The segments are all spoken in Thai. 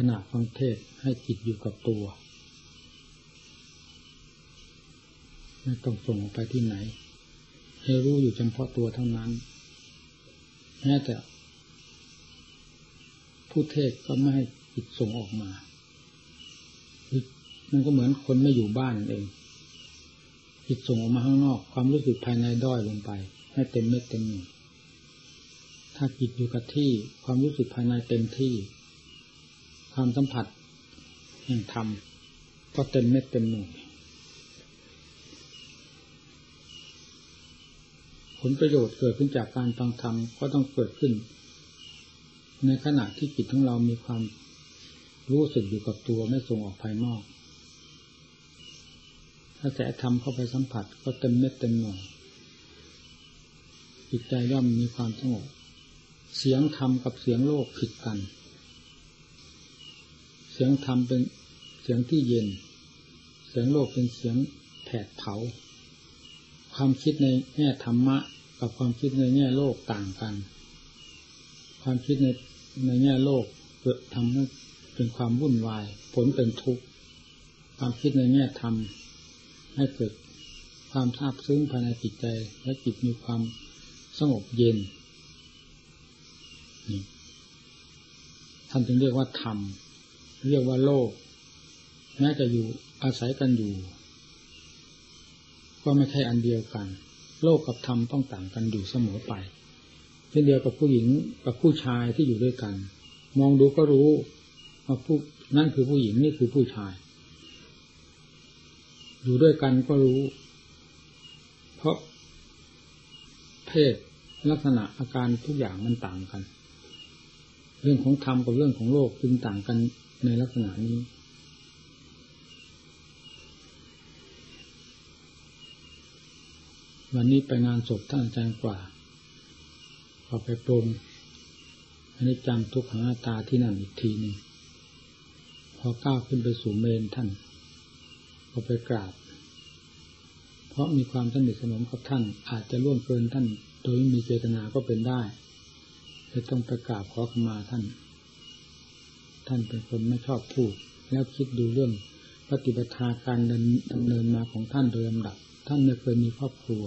ขณะฟังเทศให้จิตอยู่กับตัว ไม่ต้องส่งออกไปที่ไหน ให้รู้อยู่เฉพาะตัวเท่านั้นแม้แต่ผู้เทศก็ไม่ให้จิตส่งออกมา มันก็เหมือนคนไม่อยู่บ้านเอง จิตส่งออกมาข้างนอก ความรู้สึกภายในด้อยลงไป ให้เต็มเม็ดเต็มหน่วยถ้าจิตอยู่กับที่ความรู้สึกภายในเต็มที่ ความสัมผัสแห่งธรรมก็เต็มเม็ดเต็มหน่วยผลประโยชน์เกิดขึ้นจากการฟังธรรมก็ต้องเกิดขึ้น ในขณะที่จิตของเรามีความรู้สึกอยู่กับตัวไม่ส่งออกภายนอก ถ้าแสธรรมเข้าไปสัมผัสก็เต็มเม็ดเต็มหน่วยจิตใจย่อมมีความสงบเสียงธรรมกับเสียงโลกผิดกัน สียงธรรมเป็นเสียงที่เย็น เสียงโลกเป็นเสียงแผดเผา ความคิดในแง่ธรรมะ กับความคิดในแง่โลกต่างกัน ความคิดในในแง่โลกเกิดทำให้เป็นความวุ่นวาย ผลเป็นทุกข์ ความคิดในแง่ธรรมให้เกิดความทราบซึ้งภายในจิตใจ และจิตมีความสงบเย็นท่านจึงเรียกว่าธรรม เรียกว่าโลกแม้จะอยู่อาศัยกันอยู่ ก็ไม่ใช่อันเดียวกัน โลกกับธรรมต้องต่างกันอยู่เสมอไปเช่นเดียวกับผู้หญิงกับผู้ชายที่อยู่ด้วยกัน มองดูก็รู้ว่าผู้นั่นคือผู้หญิงนี่คือผู้ชาย อยู่ด้วยกันก็รู้ เพราะเพศลักษณะอาการทุกอย่างมันต่างกัน เรื่องของธรรมกับเรื่องของโลกจึงต่างกัน ในลักษณะนี้ วันนี้ไปงานศพท่านอาจารย์กว่าพอไปปรงอันนี้จังทุกขังตาที่นั่นอีกทีหนึ่งพอก้าวขึ้นไปสู่เมนท่านพอไปกราบ เพราะมีความสนิทสนมกับท่าน อาจจะล่วงเกินท่าน โดยไม่มีเจตนาก็เป็นได้จะต้องประกาศขอขมาท่าน ท่านเป็นคนไม่ชอบพูด แล้วคิดดูเรื่องปฏิบัติการดำเนินมาของท่านโดยลำดับ ท่านไม่เคยมีครอบครัว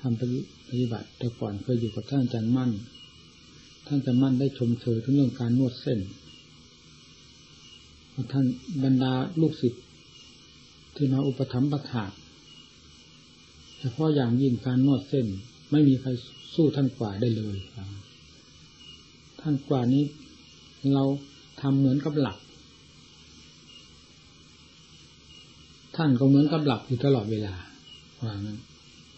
ทำปฏิบัติแต่ก่อนเคยอยู่กับท่านอาจารย์มั่น ท่านจะมั่นได้ชมเชยทั้งเรื่องการนวดเส้นท่านบรรดาลูกศิษย์ที่มาอุปถัมภ์ประถาเฉพาะอย่างยิ่งการนวดเส้น ไม่มีใครสู้ท่านกว่าได้เลยท่านกว่านี้เรา ทำเหมือนกับหลับท่านก็เหมือนกับหลับอยู่ตลอดเวลาว่างั้น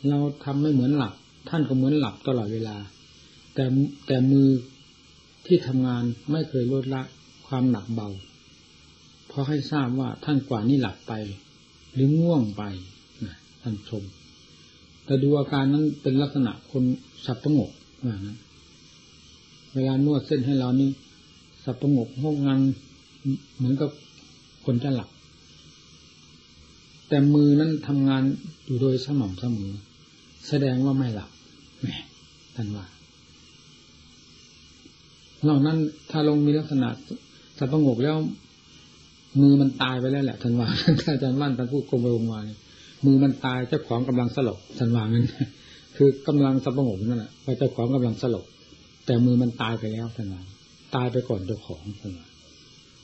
เราทำไม่เหมือนหลับ ท่านก็เหมือนหลับตลอดเวลา แต่แต่มือที่ทำงานไม่เคยลดละความหนักเบา เพราะให้ทราบว่าท่านกว่านี้หลับไป หรือง่วงไปนะท่านชม แต่ดูอาการนั้นเป็นลักษณะคนสับประงกว่างั้นเวลานวดเส้นให้เรานี่ สับประงกห้องงันเหมือนกับคนจะหลับแต่มือนั้นทำงานอยู่โดยสม่ำเสมอ แสดงว่าไม่หลับแหมท่านว่านอกนั้นถ้าลงมีลักษณะสับประงกแล้ว มือมันตายไปแล้วแหละท่านว่าถ้าอาจารย์มั่นท่านพูดกลมไปกลมมามือมันตายเจ้าของกำลังสลบท่านว่างั้นคือกำลังสับประงกนั่นแหละเจ้าของกำลังสลบแต่มือมันตายไปแล้วท่านว่า ตายไปก่อนเจ้าของ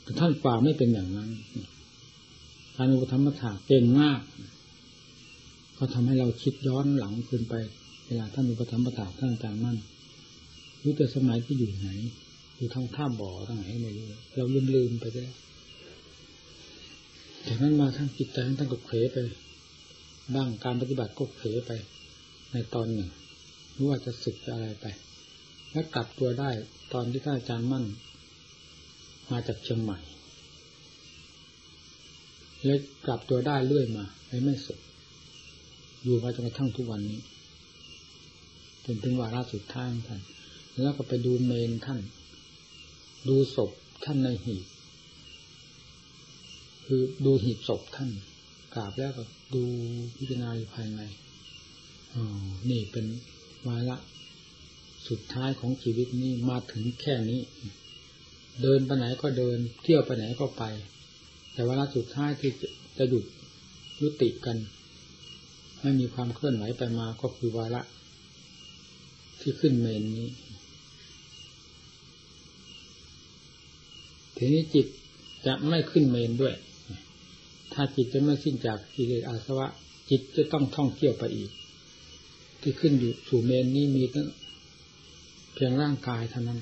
แต่ท่านกว่าไม่เป็นอย่างนั้นการอุปธรรมถาเก่งมากก็ทำให้เราคิดย้อนหลังขึ้นไป เวลาท่านอุปธรรมถาท่านอาจารย์มั่นรู้แต่สมัยที่อยู่ไหน อยู่ทางท่าบ่อทางไหนไม่รู้เราลืมลืมไปแล้วจากนั้นมาทั้งจิตใจทั้งก็เผลไป บ้างการปฏิบัติก็เผลไป ในตอนหนึ่งรู้ว่าจะสึกจะอะไรไป และกลับตัวได้ตอนที่ท่านอาจารย์มั่น มาจากเชียงใหม่ และกลับตัวได้เรื่อยมาไม่ไม่สุดอยู่มาจนกระทั่งทุกวันนี้จนถึงวาระสุดท้ายท่านแล้วก็ไปดูเมนท่าน ดูศพท่านในหีบคือดูหีบศพท่านกราบแล้วก็ดูพิจารณาอยู่ภายในอ๋อนี่เป็นวาระ สุดท้ายของชีวิตนี้มาถึงแค่นี้ เดินไปไหนก็เดิน เที่ยวไปไหนก็ไป แต่เวลาสุดท้ายที่จะหยุดยุติกัน ไม่มีความเคลื่อนไหวไปมาก็คือวาระที่ขึ้นเมนนี้ ทีนี้จิตจะไม่ขึ้นเมนด้วย ถ้าจิตจะไม่สิ้นจากกิเลสอาสวะ จิตจะต้องท่องเที่ยวไปอีก ที่ขึ้นอยู่สู่เมนนี้มีตั้ง พียงร่างกายเท่านั้น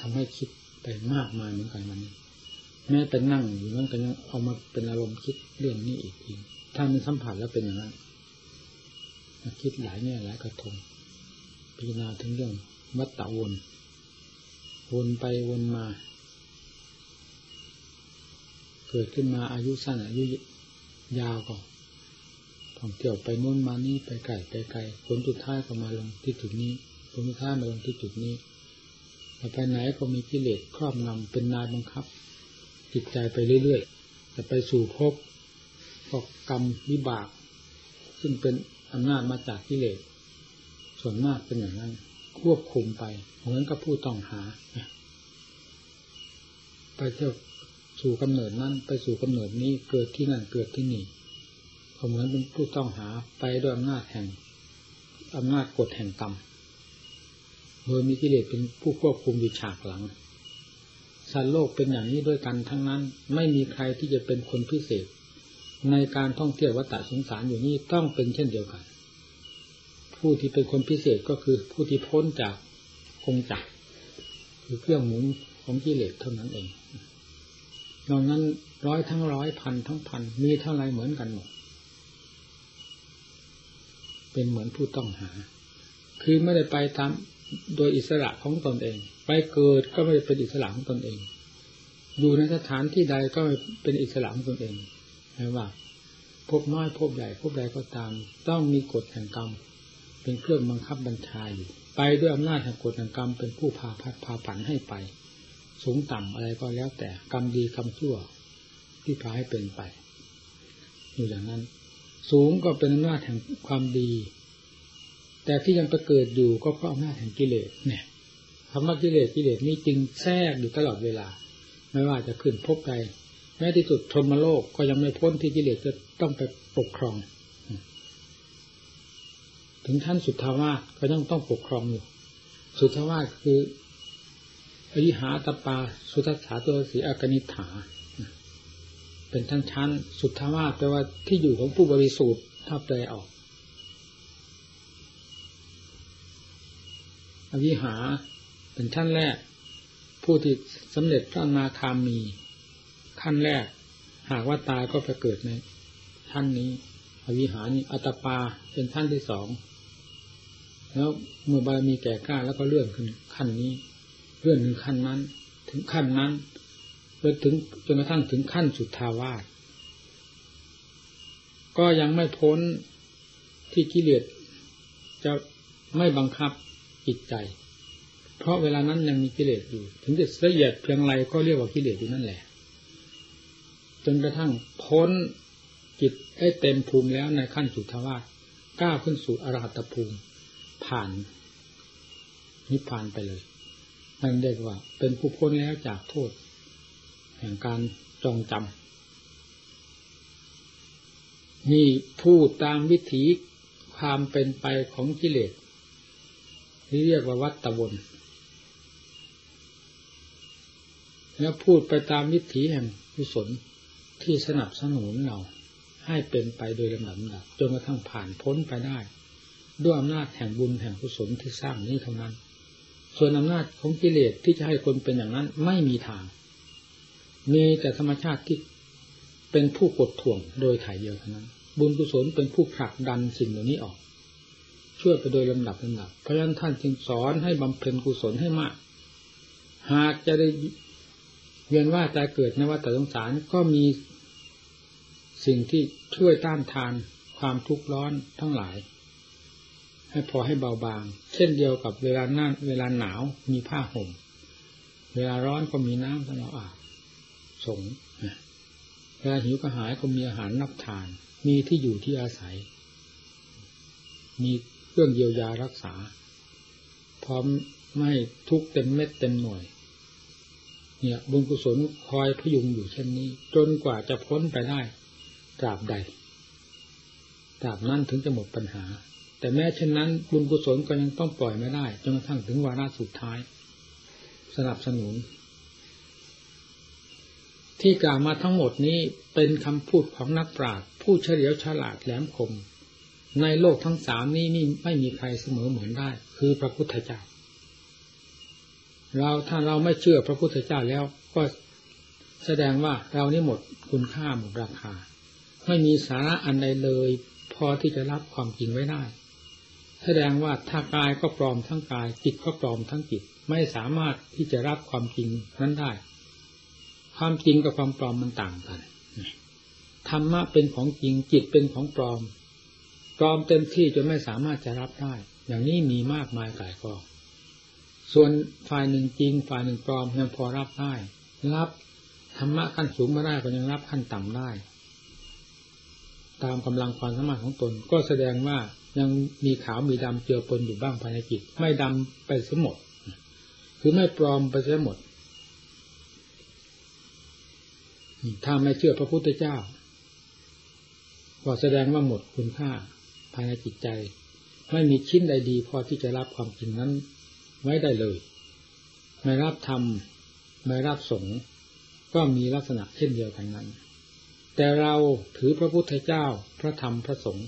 ทำให้คิดไปมากมายเหมือนกันมันแม้แต่นั่งอยู่นั่นก็ยังเอามาเป็นอารมณ์คิดเรื่องนี้อีกทีถ้ามันสัมผัสแล้วเป็นอย่างนั้นคิดหลายแง่หลายกระทงพิจารณาถึงเรื่องวัฏฏะวน วนไปวนมา เกิดขึ้นมาอายุสั้นอายุยาวก็ ท่องเที่ยวไปนู่นมานี่ไปไกลไปไกลผลสุดท้ายก็มาลงที่จุดนี้ผลสุดท้ายมาลงที่จุดนี้แต่ไปไหนก็มีกิเลสครอบงำเป็นนายบังคับ จิตใจไปเรื่อยๆแต่ไปสู่ภพก็กรรมวิบาก ซึ่งเป็นอำนาจมาจากกิเลสส่วนมากเป็นอย่างนั้น ควบคุมไปเหมือนกับผู้ต้องหาไปเที่ยวสู่กำเนิดนั้นไปสู่กำเนิดนี้เกิดที่นั่นเกิดที่นี่ ก็เหมือนเป็นผู้ต้องหาไปด้วยอำนาจแห่งอำนาจกฎแห่งกรรมโดยมีกิเลสเป็นผู้ควบคุมอยู่ฉากหลังสัตว์โลกเป็นอย่างนี้ด้วยกันทั้งนั้น ไม่มีใครที่จะเป็นคนพิเศษ ในการท่องเที่ยววัฏสงสารอยู่นี้ต้องเป็นเช่นเดียวกัน ผู้ที่เป็นคนพิเศษก็คือผู้ที่พ้นจากกงจักคือเครื่องหมุนของกิเลสเท่านั้นเองนอกนั้นร้อยทั้งร้อยพันทั้งพันมีเท่าไรเหมือนกันหมด เป็นเหมือนผู้ต้องหา คือไม่ได้ไปตามโดยอิสระของตนเอง ไปเกิดก็ไม่ได้เป็นอิสระของตนเอง อยู่ในสถานที่ใดก็เป็นอิสระของตนเองไม่ว่าพบน้อยพบใหญ่พบใดก็ตาม ต้องมีกฎแห่งกรรม เป็นเครื่องบังคับบัญชาอยู่ไปด้วยอำนาจแห่งกฎแห่งกรรมเป็นผู้พาพัดพาผันให้ไป สูงต่ำอะไรก็แล้วแต่กรรมดีกรรมชั่วที่พาให้เป็นไป อยู่อย่างนั้น สูงก็เป็นอำนาจแห่งความดี แต่ที่ยังไปเกิดอยู่ก็เพราะอำนาจแห่งกิเลสเนี่ยคำว่ากิเลสกิเลสนี้จึงแทรกอยู่ตลอดเวลา ไม่ว่าจะขึ้นพบใดแม้ที่สุดทรมาโลกก็ยังไม่พ้นที่กิเลสจะต้องไปปกครอง ถึงท่านสุทธาวาสก็ต้องต้องปกครองอยู่ สุทธาวาสคืออริหาตปา สุทัสสาตัวสีอากนิฐา เป็นทั้งชั้นสุทธาวาสแปลว่าที่อยู่ของผู้บริสุทธิ์ถ้าแปลออกอวิหาเป็นขั้นแรก ผู้ที่สำเร็จพระนาคามี ขั้นแรก หากว่าตายก็ไปเกิดในท่านนี้ อวิหานี่อัตปาเป็นท่านที่สองแล้วเมื่อบารมีแก่กล้าแล้วก็เลื่อนขึ้นขั้นนี้ เลื่อนถึงขั้นนั้น ถึงขั้นนั้น ไปถึงจนกระทั่งถึงขั้นสุดทาวาสก็ยังไม่พ้นที่กิเลสจะไม่บังคับจิตใจ เพราะเวลานั้นยังมีกิเลสอยู่ ถึงจะละเอียดเพียงไรก็เรียกว่ากิเลสอยู่นั่นแหละ จนกระทั่งพ้นจิตได้เต็มภูมิแล้วในขั้นสุทวาสก้าวขึ้นสู่อรหัตภูมิ ผ่านนิพพานไปเลยนั่นเรียกว่า เป็นผู้พ้นแล้วจากโทษ ห่งการจองจำนี่พูดตามวิถีความเป็นไปของกิเลสที่เรียกว่าวัตตะวนแล้วพูดไปตามวิถีแห่งกุศลที่สนับสนุนเราให้เป็นไปโดยลำดับดับจนกระทั่งผ่านพ้นไปได้ ด้วยอำนาจแห่งบุญแห่งกุศลที่สร้างนี้เท่านั้น ส่วนอำนาจของกิเลสที่จะให้คนเป็นอย่างนั้นไม่มีทาง มีแต่ธรรมชาติที่เป็นผู้กดถ่วงโดยถ่ายเดียวเท่านั้น บุญกุศลเป็นผู้ผลักดันสิ่งเหล่านี้ออกช่วยไปโดยลำดับลำดับเพราะฉะนั้นท่านจึงสอนให้บำเพ็ญกุศลให้มาก หากจะได้เวียนว่าใจเกิดในวัฏสงสารก็มีสิ่งที่ช่วยต้านทานความทุกข์ร้อนทั้งหลาย ให้พอให้เบาบาง เช่นเดียวกับเวลาหน้าเวลาหนาวมีผ้าห่ม เวลาร้อนก็มีน้ำสำหรับอาบ สงเวลาหิวกระหายก็มีอาหารนับทาน มีที่อยู่ที่อาศัย มีเครื่องเยียวยารักษา พร้อมไม่ทุกเต็มเม็ดเต็มหน่วย เนี่ยบุญกุศลคอยพยุงอยู่เช่นนี้ จนกว่าจะพ้นไปได้ตราบใดตราบนั้นถึงจะหมดปัญหา แต่แม้เช่นนั้น บุญกุศลก็ยังต้องปล่อยไม่ได้จนกระทั่งถึงวาระสุดท้าย สนับสนุน ที่กล่าวมาทั้งหมดนี้เป็นคำพูดของนักปราชญ์ผู้เฉลียวฉลาดแหลมคม ในโลกทั้งสามนี้นี่ไม่มีใครเสมอเหมือนได้ คือพระพุทธเจ้า เราถ้าเราไม่เชื่อพระพุทธเจ้าแล้วก็แสดงว่าเรานี่หมดคุณค่าหมดราคา ไม่มีสาระอันใดเลย พอที่จะรับความจริงไว้ได้ แสดงว่าถ้ากายก็ปลอมทั้งกายจิตก็ปลอมทั้งจิต ไม่สามารถที่จะรับความจริงนั้นได้ ความจริงกับความปลอมมันต่างกันธรรมะเป็นของจริงจิตเป็นของปลอม ปลอมเต็มที่จนไม่สามารถจะรับได้ อย่างนี้มีมากมายกายกองส่วนฝ่ายหนึ่งจริง ฝ่ายหนึ่งปลอมยังพอรับได้ รับธรรมะขั้นสูงไม่ได้ก็ยังรับขั้นต่ำได้ ตามกำลังความสามารถของตน ก็แสดงว่ายังมีขาวมีดำเจือปนอยู่บ้างภายในจิต ไม่ดำไปเสียหมด คือไม่ปลอมไปเสียหมด ถ้าไม่เชื่อพระพุทธเจ้าก็แสดงว่าหมดคุณค่าภายในจิตใจ ไม่มีชิ้นใดดีพอที่จะรับความจริงนั้นไว้ได้เลย ไม่รับธรรมไม่รับสงฆ์ก็มีลักษณะเช่นเดียวกันนั้น แต่เราถือพระพุทธเจ้า พระธรรมพระสงฆ์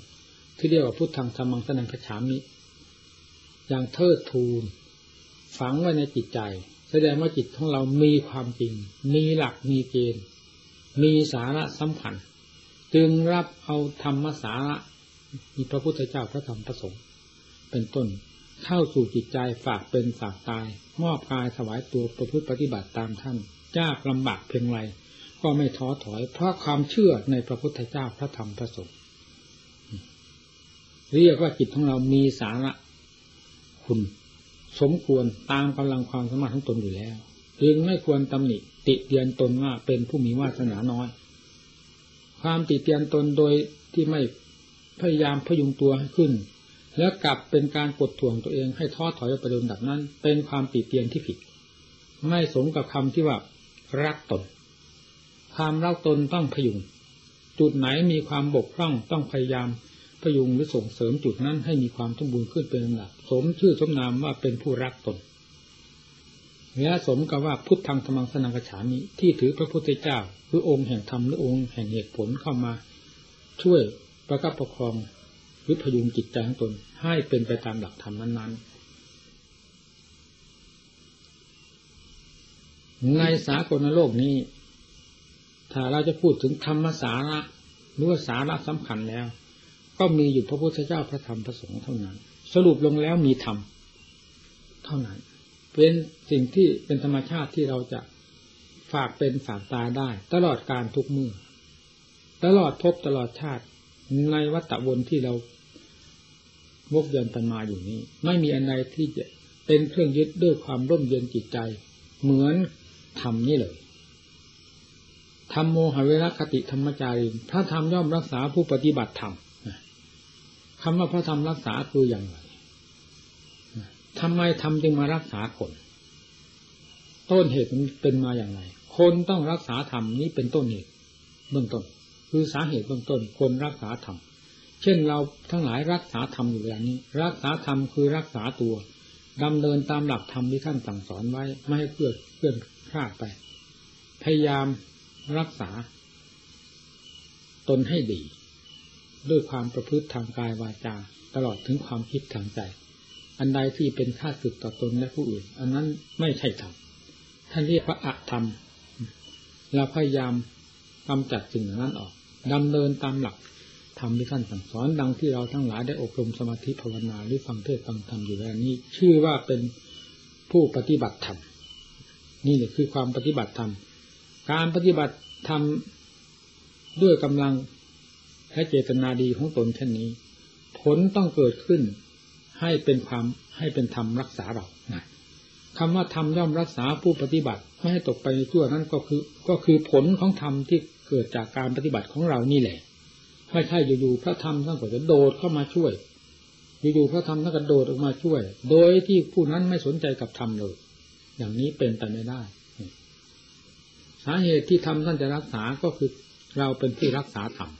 ที่เรียกว่าพุทธังธรรมังสนังขฉามิ อย่างเทิดทูนฝังไว้ในจิตใจ แสดงว่าจิตของเรามีความจริง มีหลักมีเกณฑ์ มีสาระสำคัญ จึงรับเอาธรรมสาระมีพระพุทธเจ้าพระธรรมพระสงฆ์เป็นต้นเข้าสู่จิตใจฝากเป็นฝากตาย มอบกายถวายตัวประพฤติปฏิบัติตามท่านยากลำบากเพียงไรก็ไม่ท้อถอย เพราะความเชื่อในพระพุทธเจ้าพระธรรมพระสงฆ์เรียกว่าจิตของเรามีสาระคุณ สมควรตามกำลังความสามารถของตนอยู่แล้ว จึงไม่ควรตำหนิติเตียนตนว่าเป็นผู้มีวาสนาน้อย ความติเตียนตนโดยที่ไม่พยายามพยุงตัวให้ขึ้น แล้วกลับเป็นการกดถ่วงตัวเองให้ท้อถอยไปโดนดับนั้น เป็นความติเตียนที่ผิด ไม่สมกับคำที่ว่ารักตน ความรักตนต้องพยุง จุดไหนมีความบกพร่องต้องพยายามพยุงหรือส่งเสริมจุดนั้นให้มีความสมบูรณ์ขึ้นเป็นลำดับสมชื่อสมนามว่าเป็นผู้รักตน และสมกับว่าพุทธังธรรมังสนังกฉามิที่ถือพระพุทธเจ้าคือองค์แห่งธรรมหรือองค์แห่งเหตุผลเข้ามา ช่วยประคับประคองหรือพยุงจิตใจของตนให้เป็นไปตามหลักธรรมนั้น ๆ ในสากลโลกนี้ ถ้าเราจะพูดถึงธรรมสาระหรือว่าสาระสำคัญแล้ว ก็มีอยู่พระพุทธเจ้าพระธรรมพระสงฆ์เท่านั้น สรุปลงแล้วมีธรรมเท่านั้น เป็นสิ่งที่เป็นธรรมชาติที่เราจะฝากเป็นฝากตาได้ ตลอดการทุกมือตลอดพบตลอดชาติในวัฏวนที่เราวกเยินตันมาอยู่นี้ ไม่มีอันใดที่จะเป็นเครื่องยึดด้วยความร่มเย็นจิตใจ เหมือนธรรมนี่เลยธรรมโมหเวรคติธรรมจารินพระธรรมย่อมรักษาผู้ปฏิบัติธรรมคำว่าพระธรรมรักษาคืออย่างไร ทำไมทำจึงมารักษาคน ต้นเหตุมันเป็นมาอย่างไร คนต้องรักษาธรรมนี้เป็นต้นเหตุเบื้องต้น คือสาเหตุเบื้องต้น คนรักษาธรรมเช่นเราทั้งหลายรักษาธรรมอยู่อย่างนี้ รักษาธรรมคือรักษาตัวดำเนินตามหลักธรรมที่ท่านสั่งสอนไว้ ไม่ให้เพื่อเพื่อนพลาดไป พยายามรักษา ตนให้ดี ด้วยความประพฤติทางกายวาจา ตลอดถึงความคิดทางใจ อันใดที่เป็นค่าสึกต่อตนและผู้อื่น อันนั้นไม่ใช่ธรรมท่านเรียกว่าอะธรรมเราพยายามกำจัดสิ่งนั้นออกดำเนินตามหลักธรรมที่ท่านสั่งสอนดังที่เราทั้งหลายได้อบรมสมาธิภาวนาหรือฟังเทศฟังธรรมอยู่แล้วนี้ ชื่อว่าเป็นผู้ปฏิบัติธรรมนี่แหละคือความปฏิบัติธรรมการปฏิบัติธรรมด้วยกำลังและเจตนาดีของตนเช่นนี้ ผลต้องเกิดขึ้น ให้เป็นความให้เป็นธรรมรักษาเรานะคำว่าธรรมย่อมรักษาผู้ปฏิบัติไม่ให้ตกไปในชั่วนั้นก็คือ ก็คือผลของธรรมที่เกิดจากการปฏิบัติของเรานี่แหละไม่ใช่อยู่ๆพระธรรมท่านก็จะโดดเข้ามาช่วย อยู่ๆพระธรรมท่านกระโดดออกมาช่วย โดยที่ผู้นั้นไม่สนใจกับธรรมเลย อย่างนี้เป็นไปไม่ได้สาเหตุที่ทำท่านจะรักษาก็คือเราเป็นที่รักษาธรรม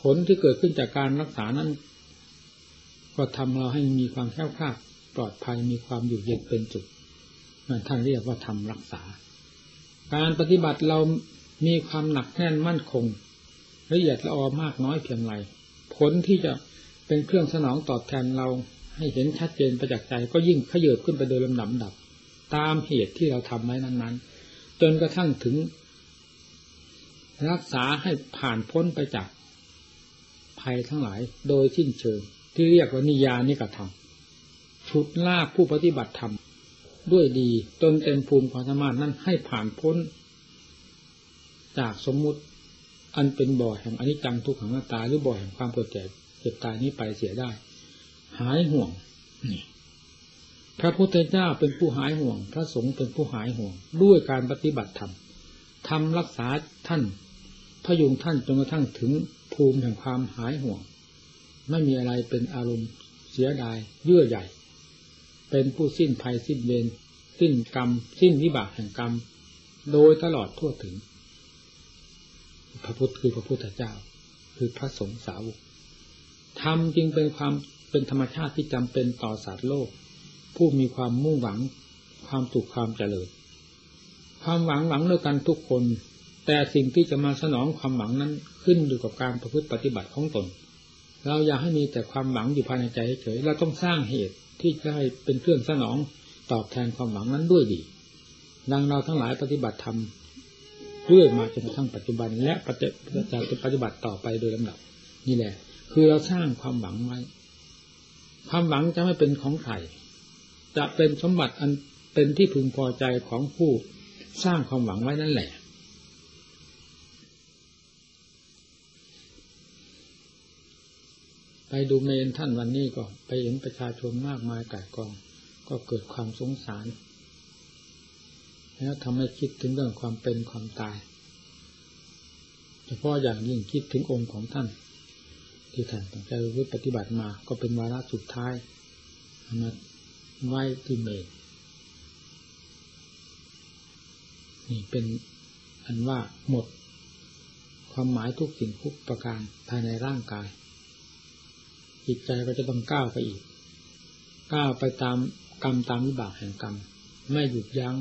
ผลที่เกิดขึ้นจากการรักษานั้น ก็ทำเราให้มีความแข็งคลาดปลอดภัยมีความอยู่เย็นเป็นจุดนั่นท่านเรียกว่าทำรักษา การปฏิบัติเรามีความหนักแน่นมั่นคง ละเอียดละออมากน้อยเพียงไรผลที่จะเป็นเครื่องสนองตอบแทนเราให้เห็นชัดเจนประจักษ์ใจ ก็ยิ่งขยืบขึ้นไปโดยลำดับดับ ตามเหตุที่เราทำไว้นั้น ๆ จนกระทั่งถึง รักษาให้ผ่านพ้นไปจากภัยทั้งหลายโดยสิ้นเชิง ที่เรียกว่านิยานิกระทำชุดลากผู้ปฏิบัติธรรมด้วยดีจนเต็มภูมิความสามารถนั้นให้ผ่านพ้น จากสมมุติอันเป็นบ่อแห่งอนิจจังทุกขังหน้าตาหรือบ่อแห่งความเกิดแก่เจ็บตายนี้ไปเสียได้ หายห่วงนี่พระพุทธเจ้าเป็นผู้หายห่วง พระสงฆ์เป็นผู้หายห่วง ด้วยการปฏิบัติธรรมทำรักษาท่านพยุงท่านจนกระทั่งถึงภูมิแห่งความหายห่วง ไม่มีอะไรเป็นอารมณ์เสียดายเยื่อใหญ่ เป็นผู้สิ้นภัยสิ้นเวรสิ้นกรรม สิ้นวิบากแห่งกรรม โดยตลอดทั่วถึง พระพุทธคือพระพุทธเจ้า คือพระสงฆ์สาวกธรรมจึงเป็นความเป็นธรรมชาติที่จำเป็นต่อสัตว์โลก ผู้มีความมุ่งหวังความสุขความเจริญความหวังหวังด้วยกันทุกคน แต่สิ่งที่จะมาสนองความหวังนั้นขึ้นอยู่กับการประพฤติปฏิบัติของตน เราอยากให้มีแต่ความหวังอยู่ภายในใจเฉยเราต้องสร้างเหตุที่จะให้เป็นเครื่องสนองตอบแทนความหวังนั้นด้วยดี ดังเราทั้งหลายปฏิบัติธรรมเรื่อยมาจนกระทั่งปัจจุบัน และปฏิจะปฏิบัติต่อไปโดยลำดับ นี่แหละ คือเราสร้างความหวังไว้ ความหวังจะไม่เป็นของใครจะเป็นสมบัติอันเป็นที่พึงพอใจของผู้สร้างความหวังไว้นั่นแหละ ไปดูเมนท่านวันนี้ก็ไปเห็นประชาชนมากมายก่ายกอง ก็เกิดความสงสาร แล้วทำให้คิดถึงเรื่องความเป็นความตาย เฉพาะอย่างยิ่งคิดถึงองค์ของท่าน ที่ท่านตั้งใจวิปฏิบัติมา ก็เป็นวาระสุดท้ายมาไหว้ที่เมนนี่เป็นอันว่าหมด ความหมายทุกสิ่งทุกประการภายในร่างกาย จิตใจก็จะต้องก้าวไปอีก ก้าวไปตามกรรมตามวิบากแห่งกรรม ไม่หยุดยัง้ง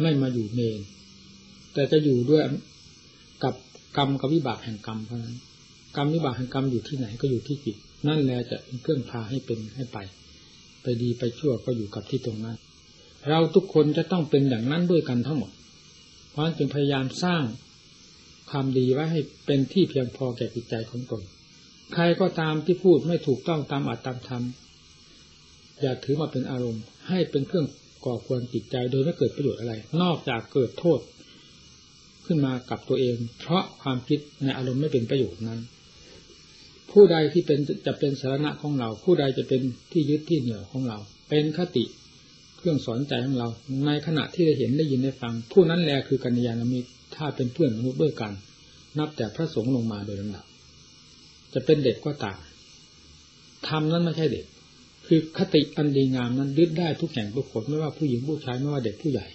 ไม่มาอยู่เมน แต่จะอยู่ด้วยกับกรรมกับวิบากแห่งกรรมเท่านั้น กรรมวิบากแห่งกรรมอยู่ที่ไหนก็อยู่ที่จิต นั่นแหละจะเป็นเครื่องพาให้เป็นให้ไป ไปดีไปชั่วก็อยู่กับที่ตรงนั้น เราทุกคนจะต้องเป็นอย่างนั้นด้วยกันทั้งหมด เพราะฉะนั้นจึงพยายามสร้างความดีไว้ให้เป็นที่เพียงพอแก่จิตใจของตน ใครก็ตามที่พูดไม่ถูกต้องตามอัตตามธรรมอย่าถือมาเป็นอารมณ์ ให้เป็นเครื่องก่อควรจิตใจโดยไม่เกิดประโยชน์อะไร นอกจากเกิดโทษ ขึ้นมากับตัวเอง เพราะความคิดในอารมณ์ไม่เป็นประโยชน์นั้น ผู้ใดที่เป็นจะเป็นสาระของเรา ผู้ใดจะเป็นที่ยึดที่เหนี่ยวของเรา เป็นคติเครื่องสอนใจของเรา ในขณะที่ได้เห็นได้ยินได้ฟัง ผู้นั้นแหละคือกัญญาณมิตรถ้าเป็นเพื่อนมนุษย์ด้วยกัน นับแต่พระสงฆ์ลงมาโดยลำดับ จะเป็นเด็กก็ตามทำนั้นไม่ใช่เด็ก คือคติอันดีงามนั้นยึดได้ทุกแห่งทุกคนไม่ว่าผู้หญิงผู้ชายไม่ว่าเด็กผู้ใหญ่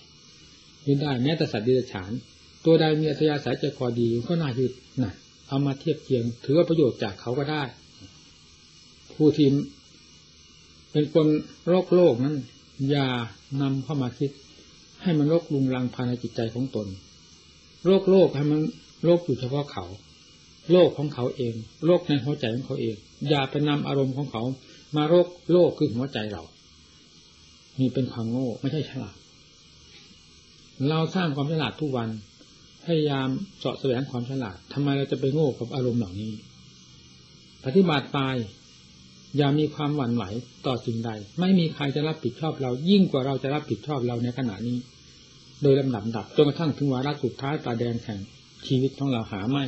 ยึดได้แม้แต่สัตว์ดิบฉาน ตัวใดมีอัธยาศัยใจคอดีก็น่ายึดนะเอามาเทียบเทียง ถือว่าประโยชน์จากเขาก็ได้ ผู้ทีมเป็นคนโลกโลกนั้น อย่านำเข้ามาคิด ให้มันโรคลุงลังภายในจิตใจของตน โรคโลกให้มันโรคอยู่เฉพาะเขา โลกของเขาเอง โลกในหัวใจของเขาเอง อย่าไปนำอารมณ์ของเขา มาโรคโลกคือหัวใจเรานี่เป็นความโง่ไม่ใช่ฉลาด เราสร้างความฉลาดทุกวันพยายามเจาะแสวงความฉลาดทำไมเราจะไปโง่กับอารมณ์เหล่านี้ ปฏิบัติตาย อย่ามีความหวั่นไหวต่อสิ่งใด ไม่มีใครจะรับผิดชอบเรา ยิ่งกว่าเราจะรับผิดชอบเราในขณะนี้ โดยลำดับดับจนกระทั่งถึงวาระสุดท้ายตาแดงแข่งชีวิตของเราหาไม่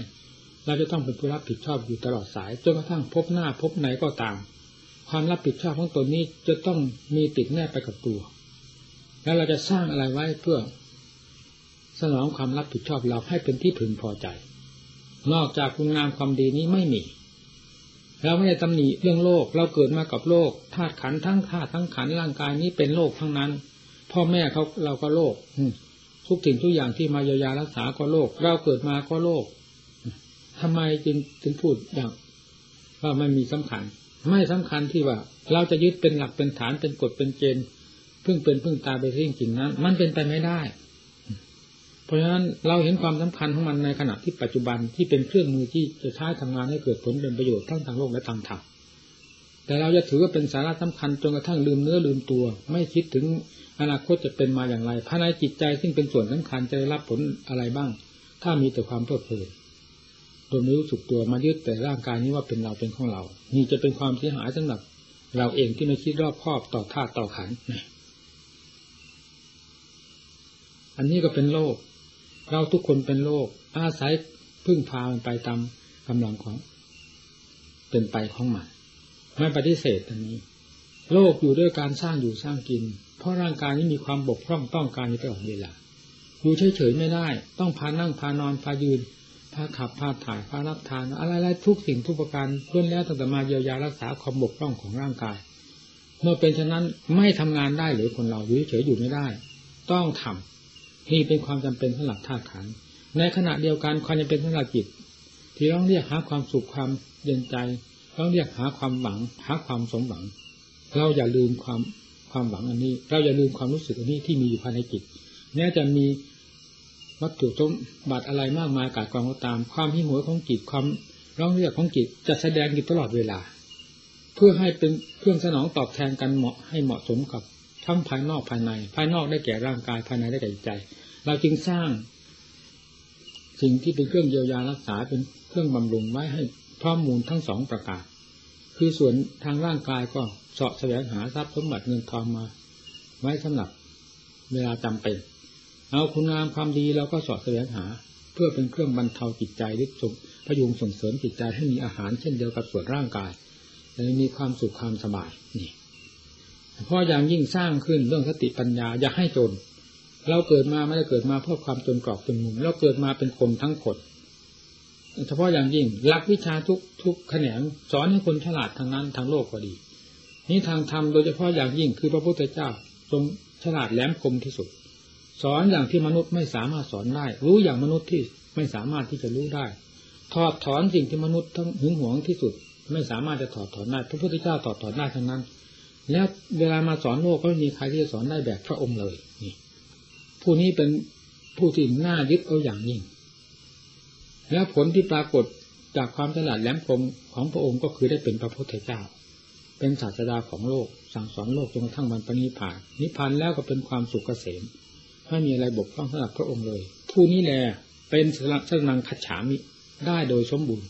เราจะต้องเป็นผู้รับผิดชอบอยู่ตลอดสายจนกระทั่งพบหน้าพบไหนก็ตาม ความรับผิดชอบของตนนี้จะต้องมีติดแนบไปกับตัว แล้วเราจะสร้างอะไรไว้เพื่อ สนองความรับผิดชอบเราให้เป็นที่พึงพอใจ นอกจากคุณงามความดีนี้ไม่มีเราไม่ได้ตำหนิเรื่องโลก เราเกิดมากับโลกธาตุขันทั้งธาตุทั้งขันร่างกายนี้เป็นโลกทั้งนั้น พ่อแม่เขาเราก็โลกทุกสิ่งทุกอย่างที่มาเยียวยารักษาก็โลก เราเกิดมาก็โลก ทำไมจึงถึงพูดอย่างว่าไม่มีสำคัญ ไม่สำคัญที่ว่า เราจะยึดเป็นหลักเป็นฐานเป็นกฎเป็นเกณฑ์พึ่งเป็นพึ่งตาไปที่งจริงนั้น มันเป็นไปไม่ได้ เพราะฉะนั้นเราเห็นความสำคัญของมันในขณะที่ปัจจุบันที่เป็นเครื่องมือที่จะใช้ทำงานให้เกิดผลเป็นประโยชน์ทั้งทางโลกและทางธรรมแต่เราจะถือว่าเป็นสาระสำคัญจนกระทั่งลืมเนื้อลืมตัว ไม่คิดถึงอนาคตจะเป็นมาอย่างไรภายในจิตใจซึ่งเป็นส่วนสำคัญจะได้รับผลอะไรบ้าง ถ้ามีแต่ความเพลิดเพลิน โดยไม่รู้สึกตัวมายึดแต่ร่างกายนี้ว่าเป็นเราเป็นของเรา นี่จะเป็นความเสียหายสำหรับ เราเองที่ไม่คิดรอบคอบต่อธาตุต่อขันอันนี้ก็เป็นโลก เราทุกคนเป็นโลก อาศัยพึ่งพามันไปตามกำลังของ เป็นไปของมันไม่ปฏิเสธอันนี้ โลกอยู่ด้วยการสร้างอยู่สร้างกิน เพราะร่างกายนี้มีความบกพร่องต้องการอยู่ตลอดเวลาอยู่เฉยๆไม่ได้ ต้องพานั่งพานอนพายืน พาขับพาถ่ายพารับทานอะไรๆทุกสิ่งทุกประการล้วนแล้วตั้งแต่มาเยียวยารักษาความบกพร่องของร่างกาย เมื่อเป็นฉะนั้นไม่ทำงานได้หรือคนเราอยู่เฉยอยู่ไม่ได้ ต้องทำนี่เป็นความจำเป็นสำหรับธาตุขันในขณะเดียวกันความจำเป็นสำหรับจิต ที่ต้องเรียกหาความสุขความเย็นใจต้องเรียกหาความหวังหาความสมหวัง เราอย่าลืมความความหวังอันนี้ เราอย่าลืมความรู้สึกอันนี้ที่มีอยู่ภายในจิตแม้จะมี วัตถุสมบัติอะไรมากมายกาดกองก็ตาม ความหิ้หัวของจิตความร้องเรียกของจิตจะแสดงอยู่ตลอดเวลา เพื่อให้เป็นเครื่องสนองตอบแทนกันเหมาะให้เหมาะสมกับทั้งภายนอกภายใน ภายนอกได้แก่ร่างกายภายในได้แก่ใจ เราจึงสร้าง สิ่งที่เป็นเครื่องเยียวยารักษาเป็นเครื่องบำรุงไว้ให้พร้อมมูลทั้งสองประการคือส่วนทางร่างกายก็เสาะแสวงหาทรัพย์สมบัติเงินทองมา ไว้สำหรับเวลาจำเป็น เอาคุณงามความดีเราก็สอดแสวงหา เพื่อเป็นเครื่องบรรเทาจิตใจหรือส่งพยุงส่งเสริมจิตใจให้มีอาหารเช่นเดียวกับส่วนร่างกายจะมีความสุขความสบายนี่เพราะอย่างยิ่งสร้างขึ้นเรื่องสติปัญญาอย่าให้จน เราเกิดมาไม่ได้เกิดมาเพื่อความจนกรอบจนมุมเราเกิดมาเป็นคนทั้งคนเฉพาะอย่างยิ่งหลักวิชาทุกทุกแขนงสอนให้คนฉลาดทางนั้นทางโลกก็ดี นี่ทางธรรมโดยเฉพาะอย่างยิ่งคือพระพุทธเจ้าทรงฉลาดแหลมคมที่สุด สอนอย่างที่มนุษย์ไม่สามารถสอนได้ รู้อย่างมนุษย์ที่ไม่สามารถที่จะรู้ได้ ถอดถอนสิ่งที่มนุษย์ทั้งหึงหวงที่สุด ไม่สามารถจะถอดถอนได้พระพุทธเจ้าถอดถอนได้ทั้งนั้น แล้วเวลามาสอนโลกก็ไม่มีใครที่จะสอนได้แบบพระองค์เลยนี่ผู้นี้เป็นผู้ที่น่ายึดเอาอย่างยิ่ง แล้วผลที่ปรากฏจากความฉลาดแหลมคมของพระองค์ก็คือได้เป็นพระพุทธเจ้า เป็นศาสดาของโลก สั่งสอนโลกจนกระทั่งมันปณิพานนิพพานแล้วก็เป็นความสุขเกษม ไม่มีอะไรบกพร่องสำหรับพระองค์เลย ผู้นี้แหละเป็นสนังขัดฉามิได้โดยสมบูรณ์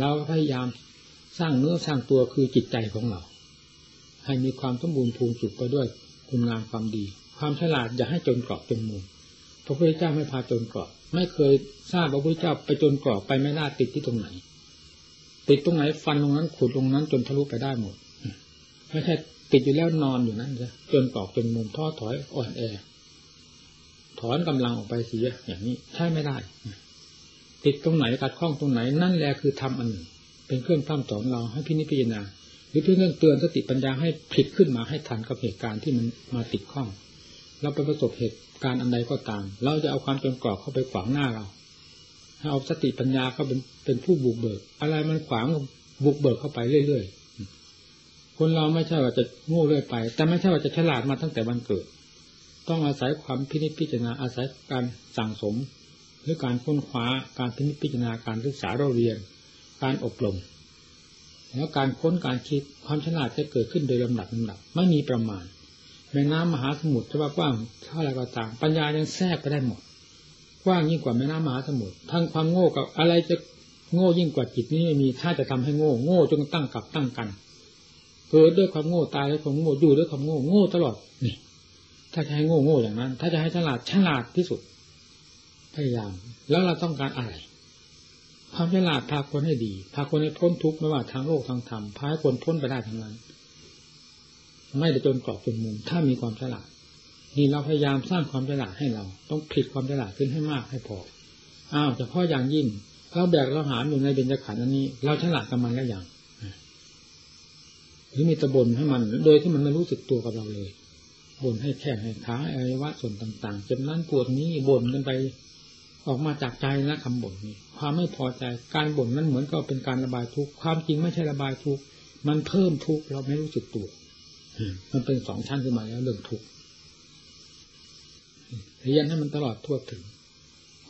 เราพยายามสร้างเนื้อสร้างตัวคือจิตใจของเรา ให้มีความสมบูรณ์ภูมิสุขไปด้วยคุณงามความดี ความฉลาดอย่าให้จนกรอบจนมุมพระพุทธเจ้าไม่พาจนกรอบ ไม่เคยทราบพระพุทธเจ้าไปจนกรอบไปไม่ได้ติดที่ตรงไหน ติดตรงไหนฟันตรงนั้นขุดตรงนั้นจนทะลุไปได้หมดไม่ใช่ติดอยู่แล้วนอนอยู่นั่นเลยจนกรอบจนมุมท้อถอยอ่อนแอ ถอนกำลังออกไปเสียอย่างนี้ใช่ไม่ได้ ติดตรงไหนกัดข้องตรงไหน นั่นแหละคือทำอันหนึ่ง เป็นเครื่องทำสอนเราให้พินิจพิจารณาหรือเพื่อเรื่องเตือนสติปัญญาให้ผิดขึ้นมาให้ทันกับเหตุการณ์ที่มันมาติดข้อง เราไปประสบเหตุการณ์อันใดก็ตาม เราจะเอาความจนกรอกเข้าไปขวางหน้าเราให้เอาสติปัญญาเข้าเป็นเป็นผู้บุกเบิก อะไรมันขวางบุกเบิกเข้าไปเรื่อยๆคนเราไม่ใช่ว่าจะโง่เรื่อยไป แต่ไม่ใช่ว่าจะฉลาดมาตั้งแต่วันเกิด ต้องอาศัยความพินิจพิจารณาอาศัยการสั่งสมหรือการค้นคว้าการพินิจพิจารณาการศึกษาเราเรียน การอบรมแล้วการค้นการคิดความฉลาดจะเกิดขึ้นโดยลำดับลำดับไม่มีประมาณแม่น้ำมหาสมุทรจะว่ากว้างเท่าไรก็ตามปัญญายังแทรกไปได้หมดกว้างยิ่งกว่าแม่น้ำมหาสมุทรทั้งความโง่กับอะไรจะโง่ยิ่งกว่าจิตนี้ไม่มีถ้าจะทำให้โง่โง่จนตั้งกับตั้งกันเกิดด้วยความโง่ตายด้วยความโง่อยู่ด้วยความโง่โง่ตลอดนี่ ถ้าจะให้โง่โง่อย่างนั้น ถ้าจะให้ฉลาดฉลาดที่สุด พยายาม แล้วเราต้องการอะไร ความฉลาดพาคนให้ดี พาคนให้พ้นทุกข์ไม่ว่าทางโลกทางธรรมพาให้คนพ้นไปได้ทั้งนั้น ไม่ได้จนกรอบจนมุม ถ้ามีความฉลาด นี่เราพยายามสร้างความฉลาดให้เรา ต้องผลิตความฉลาดขึ้นให้มากให้พออ้าวเฉพาะอย่างยิ่งเราแบกเราหามอยู่ในเบญจขันธ์อันนี้ เราฉลาดกับมันแล้วอย่างหรือมีตะบนให้มัน โดยที่มันไม่รู้สึกตัวกับเราเลย บ่นให้แข้งให้ขาอวัยวะส่วนต่างๆเจ็บนั้นปวดนี้บ่นกันไปออกมาจากใจนะคำบ่นนี้ความไม่พอใจการบ่นนั้นเหมือนก็เป็นการระบายทุกข์ความจริงไม่ใช่ระบายทุกข์มันเพิ่มทุกข์เราไม่รู้สึกตัวมันเป็นสองชั้นขึ้นมาแล้วเรื่องทุกข์เรียนให้มันตลอดทั่วถึง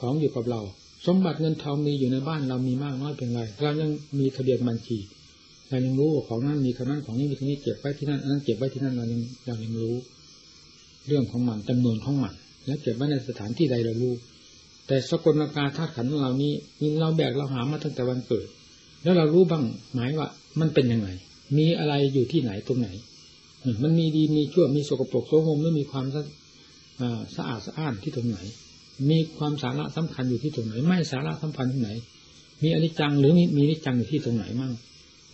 ของอยู่กับเรา สมบัติเงินทองมีอยู่ในบ้านเรามีมากน้อยเป็นไรเรายังมีทะเบียนบัญชีเรายังรู้ของนั้นมีเท่านั้นของนี้มีเท่นี้เก็บไว้ที่นั่นอันนั้นเก็บไว้ที่นั่นเรายังเรายังรู้ เรื่องของมันจำนวนของมันและเก็บไว้ในสถานที่ใดเรารู้ แต่สกลกาธาตุขันธ์ของเรานี้เราแบกเราหามาตั้งแต่วันเกิด แล้วเรารู้บ้างหมายว่ามันเป็นยังไง มีอะไรอยู่ที่ไหนตรงไหน มันมีดีมีชั่วมีสกปรกโสมมหรือมีความสะอาดสะอ้านที่ตรงไหน มีความสาระสำคัญอยู่ที่ตรงไหน ไม่สาระสำคัญที่ไหน มีอนิจจังหรือมีมีนิจจังอยู่ที่ตรงไหนมั่ง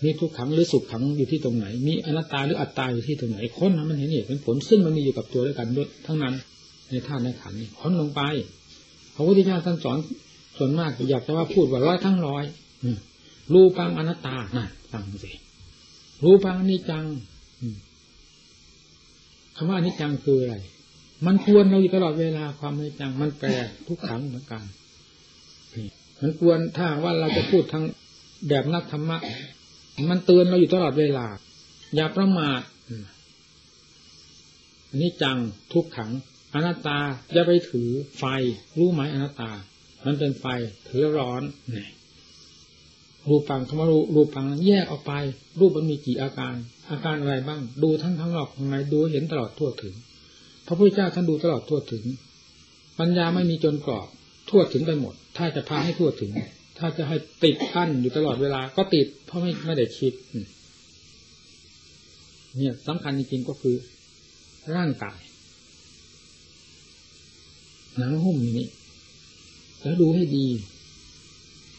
มีทุกขังหรือสุขขังอยู่ที่ตรงไหน มีอนัตตาหรืออัตตาอยู่ที่ตรงไหนค้นนะมันเห็นเหตุเป็นผลซึ่งมันมีอยู่กับตัวด้วยกันด้วยทั้งนั้น ในธาตุในขันนี้ค้นลงไปพระพุทธเจ้าท่านสอนส่วนมากอยากจะว่าพูดว่าร้อยทั้งร้อยรูปังอนัตตาน่ะฟังสิรูปังอนิจจังคำว่าอนิจจังคืออะไร มันควรเราอยู่ตลอดเวลาความอนิจจัง มันแปรทุกขังเหมือนกันมันควรถ้าว่าเราจะพูดทางแบบนักธรรมะ มันเตือนเราอยู่ตลอดเวลา อย่าประมาทอันนี้จังทุกขังอนัตตาอย่าไปถือไฟ รู้ไหมอนัตตา มันเป็นไฟถือร้อนรูปังคำว่ารูปังแยกออกไป รูปมันมีกี่อาการ อาการอะไรบ้าง ดูทั้งทั้งหลอกข้างในดูเห็นตลอดทั่วถึง พระพุทธเจ้าท่านดูตลอดทั่วถึง ปัญญาไม่มีจนกรอบทั่วถึงไปหมด ถ้าจะพาให้ทั่วถึง ถ้าจะให้ติดขั้นอยู่ตลอดเวลา ก็ติด เพราะไม่ไม่ได้คิด เนี่ยสำคัญจริงๆก็คือ ร่างกายหนังหุ้มนี้แล้วดูให้ดี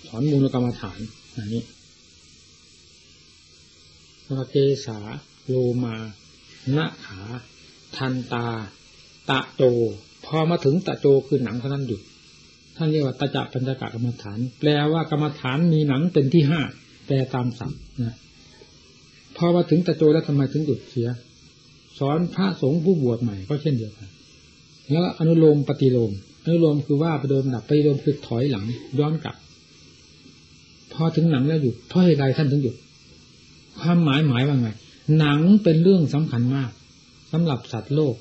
สอนมูลกรรมฐานอย่างนี้สวเกสาโลมาณขา ทันตา ตะโจ พอมาถึงตะโจคือหนังเท่านั้นหยุด ท่านเรียกว่าตาจัปัญจกะกรรมฐาน แปลว่ากรรมฐานมีหนังเป็นที่ห้าแปลตามศัพนะพอมาถึงตะโจแล้วทำไมถึงหยุดเสีย สอนพระสงฆ์ผู้บวชใหม่ก็เช่นเดียวกันแล้วอนุโลมปฏิโลมอนุโลมคือว่าไปเดิมดับไปโลมคือถอยหลัง ย้อนกลับ พอถึงหนังแล้วหยุดเพราะเหตุใดท่านถึงหยุด ความหมายหมายว่าไงหนังเป็นเรื่องสำคัญมากสำหรับสัตว์โลก